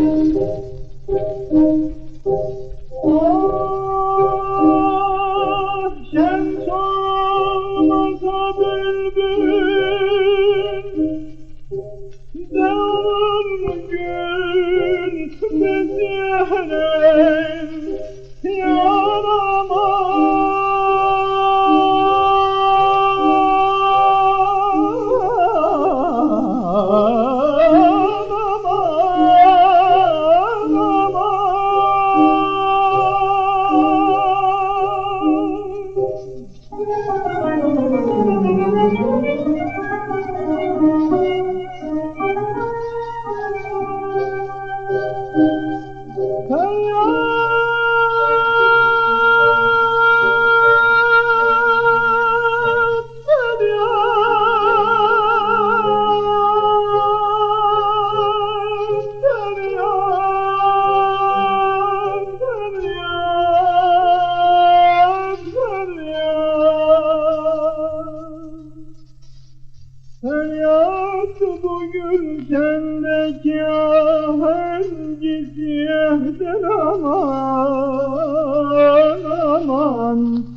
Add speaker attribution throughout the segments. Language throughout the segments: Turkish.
Speaker 1: Música Feryat bugün sendeki ahengiz yehden aman aman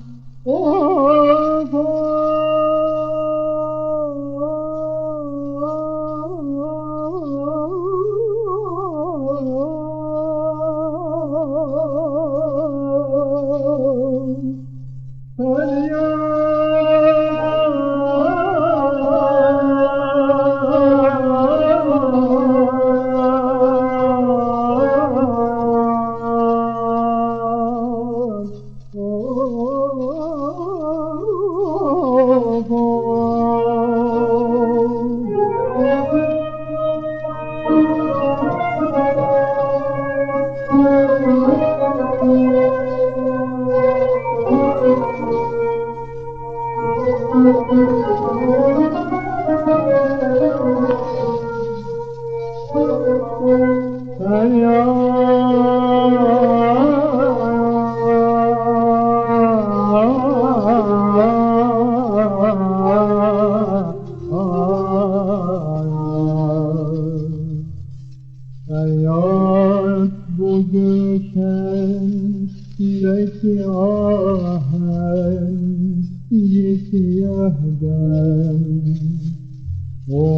Speaker 1: göçen Yürekli ahen Yekiyehden Oh,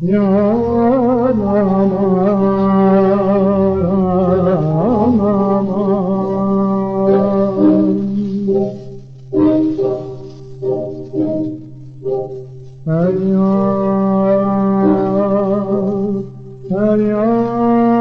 Speaker 1: ya Feryat, feryat